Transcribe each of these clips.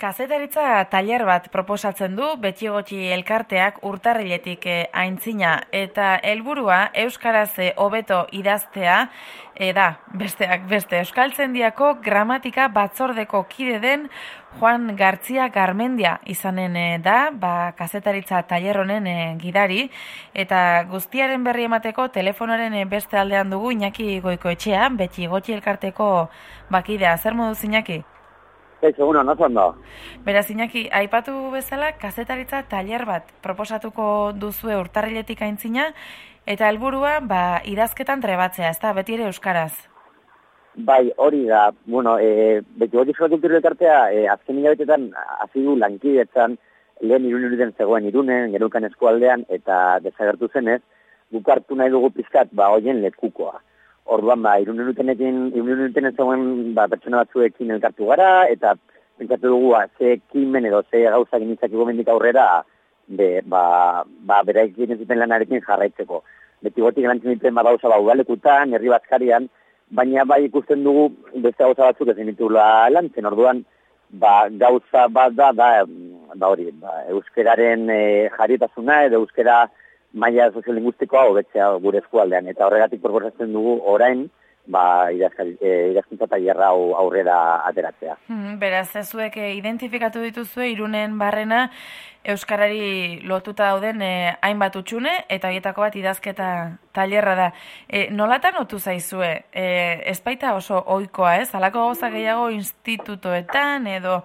Kazetaritza tailer bat proposatzen du betxigotxi elkarteak urtarriletik eh, aintzina. Eta helburua euskaraz eh, hobeto idaztea e, da besteak beste. Euskaltzendiako gramatika batzordeko kide den Juan Gartzia Garmendia izanen da ba kazetaritza tailer honen gidari. Eta guztiaren berri emateko telefonoaren beste aldean dugu Iñaki Goikoetxea betxigotxi elkarteko bakidea. Zer modu Iñaki Ez, egun hona zondo. Beraz, inaki, aipatu bezala, kazetaritza tailer bat proposatuko duzue urtarriletik aintzina, eta helburua ba, idazketan trebatzea, ez da, beti ere euskaraz? Bai, hori da, bueno, e, beti hori zela kulturu elkartea, e, azken hilabetetan, azidu lankidetzen, lehen irunen den zegoen irunen, gerukan eskualdean, eta desagertu zenez, bukartu nahi dugu pizkat, ba, hoien lekukoa. Orduan, ba, irun minutenekin, irun minuten zegoen, ba, pertsona batzuekin elkartu gara, eta pentsatu dugu, ba, ze kimen edo ze gauza ginitzak mendik aurrera, be, ba, ba, bera ekin zuten lanarekin jarraitzeko. Beti gotik lantzen dituen, ba, gauza, ba, udalekutan, herri batzkarian, baina bai ikusten dugu beste gauza batzuk ezin ditula lantzen, orduan, ba, gauza bat da, ba, ba hori, ba, euskeraren e, jarrietasuna edo euskera, maila soziolinguistikoa hobetzea gure eskualdean. Eta horregatik proposatzen dugu orain ba idazkuntza tailerra aurrera ateratzea. Hmm, beraz zuek eh, identifikatu dituzue irunen barrena euskarari lotuta dauden eh, hainbat utxune eta haietako bat idazketa tailerra da. E, nolatan otu zaizue? E, ezpaita oso ohikoa, ez? Halako gauza gehiago institutoetan edo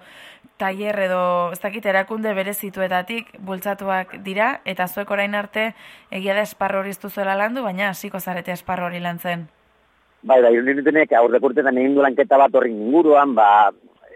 tailer edo ez dakit erakunde berezituetatik bultzatuak dira eta zuek orain arte egia da esparro hori landu baina hasiko zarete esparro hori lantzen. Bai, bai, irudin dutenek aurrek urtetan egin du lanketa bat horri inguruan, ba,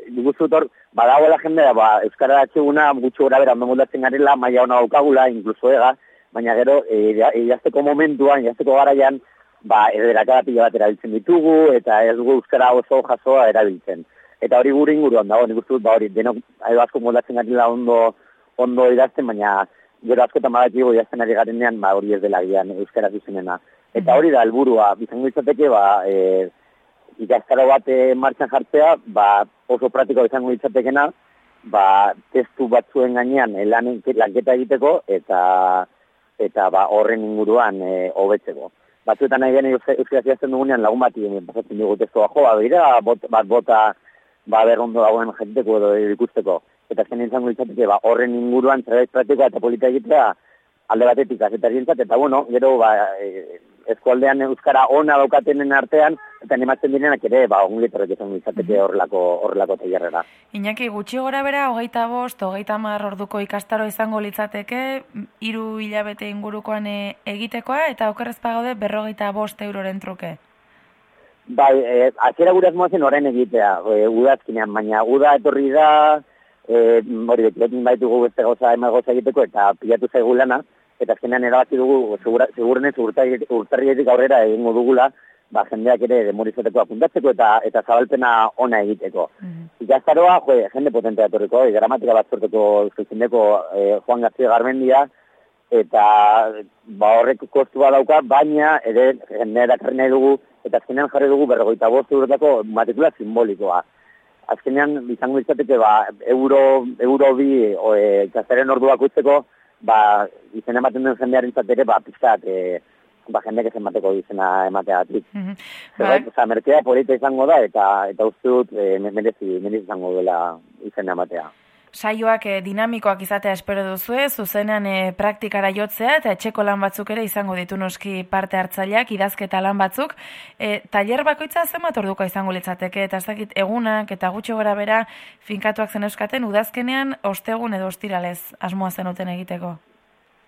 diguzut hor, badagoela jendea, ba, Euskara atxeguna gutxo gora bera, ondamultatzen garela, maia hona daukagula, inkluso ega, baina gero, e, momentuan, jazteko garaian, ba, ederakada pila bat erabiltzen ditugu, eta ez dugu Euskara oso jasoa erabiltzen eta hori gure inguruan dago, nik uste dut, ba hori, denok, edo asko moldatzen gari ondo, ondo idazten, baina gero asko eta madakigo idazten ari garen nean, ba hori ez dela gian euskara zuzenena. Eta hori da, helburua bizango izateke, ba, e, ikastaro bat e, martxan jartzea, ba, oso pratiko izango ditzatekena, ba, testu batzuen gainean e, lanketa egiteko, eta eta ba, horren inguruan hobetzeko. Batzuetan nahi gene euskara zidazten dugunean lagun bat pasatzen dugu testua jo, ba, bot, bat bota ba, berrondo dagoen jenteko edo ikusteko. Eta zen izango izateke, ba, horren inguruan zerbait praktikoa eta polita egitea alde batetik azetarientzat, eta bueno, gero, ba, e, eskualdean euskara ona daukatenen artean, eta animatzen direnak ere, ba, ongetorrek izango izateke horrelako, horrelako teiarrera. Iñaki, gutxi gora bera, hogeita bost, hogeita mar orduko ikastaro izango litzateke, hiru hilabete ingurukoan e, egitekoa, eta okerrez pagode berrogeita bost euroren truke. Bai, eh, atxera gure asmoazen orain egitea, e, udazkinean, baina uda etorri da, eh, hori e, beti baitugu beste goza ema goza egiteko, eta pilatu zaigu lana, eta azkenean erabaki dugu, segurenez urtarrietik aurrera egingo dugula, ba, jendeak ere demorizateko apuntatzeko eta eta zabalpena ona egiteko. Mm -hmm. Ikastaroa, jo, jende potentea etorriko, e, gramatika bat sorteko euskaltzendeko e, Juan García Garmendia, eta ba, horrek kostua dauka, baina ere jendea erakarri dugu, eta azkenean jarri dugu berrogeita bost eurotako matrikula simbolikoa. Azkenean, izango izateke, ba, euro, euro bi, o, e, orduak utzeko, ba, izen ematen den jendearen zateke, ba, pizkat, e, ba, jendeak ezen bateko izena emateatik. Mm -hmm. Bai. Oza, merkea polita izango da, eta, eta uste dut, e, merezi, merezi izango dela izena ematea saioak e, dinamikoak izatea espero duzue, zuzenean e, praktikara jotzea eta etxeko lan batzuk ere izango ditu noski parte hartzaileak idazketa lan batzuk. E, tailer bakoitza zenbat orduko izango litzateke eta ez dakit egunak eta gutxo gora bera finkatuak zen euskaten udazkenean ostegun edo ostiralez asmoa zenuten egiteko.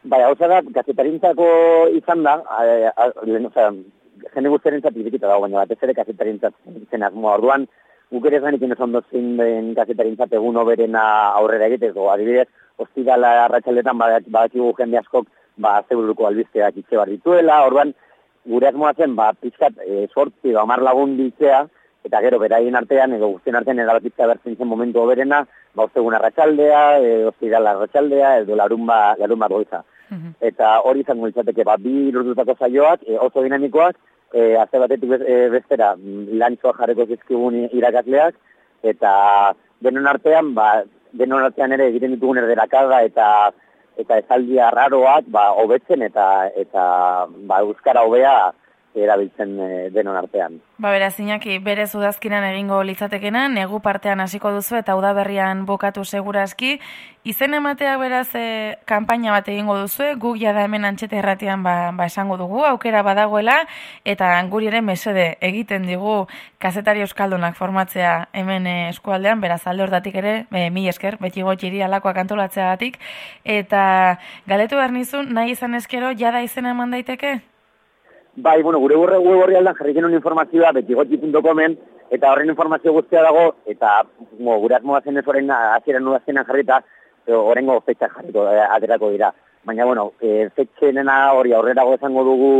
Bai, hau da, gazetarintzako izan da, jende guztiaren zatik dago, baina batez ere gazetarintzak zen asmoa orduan, guk ere zanik ino zondo zin den kasetarin egun oberena aurrera egiteko. Adibidez, ostigala arratxaletan badakigu jende askok ba, zeburuko albizteak itxe bar dituela, orduan, gure asmoa zen, ba, pizkat, e, sortzi, ba, mar lagun ditzea, eta gero, beraien artean, edo guztien artean, erabatizka bertzen zen momentu oberena, ba, ostegun arratxaldea, e, ostigala arratxaldea, edo larun ba, larun bat goiza. Mhm. Eta hori izango izateke, ba, bi irudutako saioak, e, oso dinamikoak, e, azte batetik e, bestera lantzoa jarreko zizkigun irakasleak, eta denon artean, ba, denon artean ere egiten ditugun erderakada eta eta esaldia raroak ba hobetzen eta eta ba euskara hobea erabiltzen e, denon artean. Ba, beraz, inaki, bere udazkinan egingo litzatekena, negu partean hasiko duzu eta udaberrian bokatu segurazki. Izen emateak beraz, e, kanpaina bat egingo duzu, guk jada hemen antxete erratian ba, ba esango dugu, aukera badagoela, eta guri ere mesede egiten digu kazetari euskaldunak formatzea hemen e, eskualdean, beraz, alde hortatik ere, e, mi esker, beti gotxiri alakoak antolatzea batik, eta galetu behar nizun, nahi izan eskero, jada izena eman daiteke? Bai, bueno, gure web horri aldan jarri genuen informazioa betigoti.comen eta horren informazio guztia dago eta mo, gure asmoa zen ez horren azieran nua zenan jarrita horrengo fetxa jarriko eh, aterako dira. Baina, bueno, e, fetxenena hori aurrerago izango dugu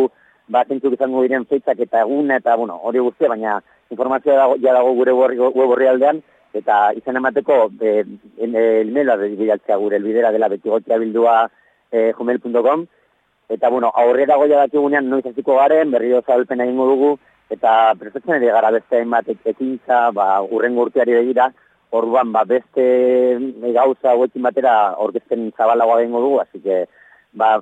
bat zentzuk izango diren fetxak eta egun eta, bueno, hori guztia, baina informazioa dago, ja dago gure web horri aldean eta izan emateko e, elmela bidaltzea gure elbidera dela betigotia bildua e, jumel.com Eta, bueno, aurrera goia dakigunean noiz hasiko garen, berri zabalpen egingo dugu, eta prestatzen ere gara beste hainbat ekintza, ba, urrengo urteari begira, orduan, ba, beste gauza hauekin batera orkesten zabalagoa egingo dugu, así que, ba,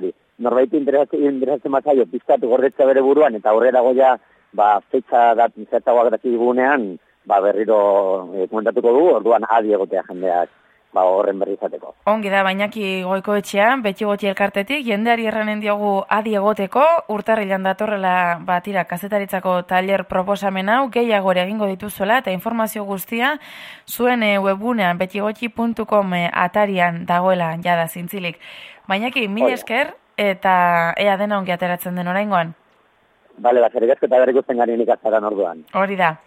hori, norbaiti interesatzen, interesatzen bat pizkatu gordetzea bere buruan, eta aurrera goia, ba, fetxa dat, zertagoak dakigunean, ba, berriro eh, komentatuko dugu, orduan adi egotea jendeak ba, horren berri izateko. Ongi da, bainaki goiko etxean, beti goti elkartetik, jendeari erranen diogu adi egoteko, urtarrilan datorrela batira kazetaritzako taller proposamen hau, gehiago egingo dituzuela, eta informazio guztia, zuen e, webunean betigotxi.com e, atarian dagoela jada zintzilik. Bainaki, mil esker, eta ea dena ongi ateratzen den oraingoan. Bale, bat, zen garen ikastaran orduan. Hori da.